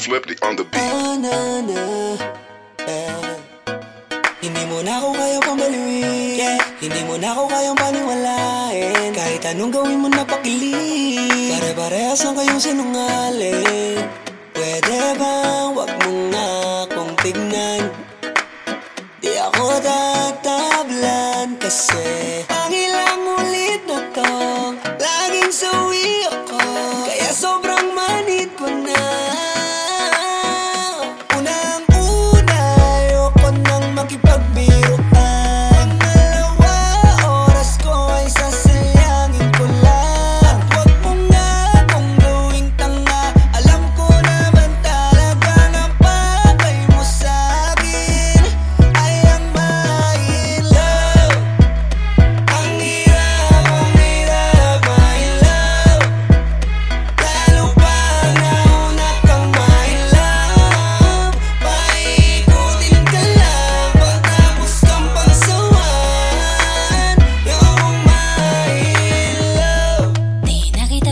Swiftly on the beat. Ah, na, na, eh. Hindi mo na ako kayang pambaliwin. Hindi mo na ako kayang paniwalain. Kahit anong gawin mo na pakilig Pare-parehas lang kayong sinungaling. Pwede bang wag mo nga akong tignan. Di ako tatablan kasi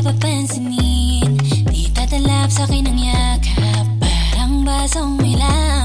papansinin Di tatalab sa'kin ang yakap. Parang basong may lahat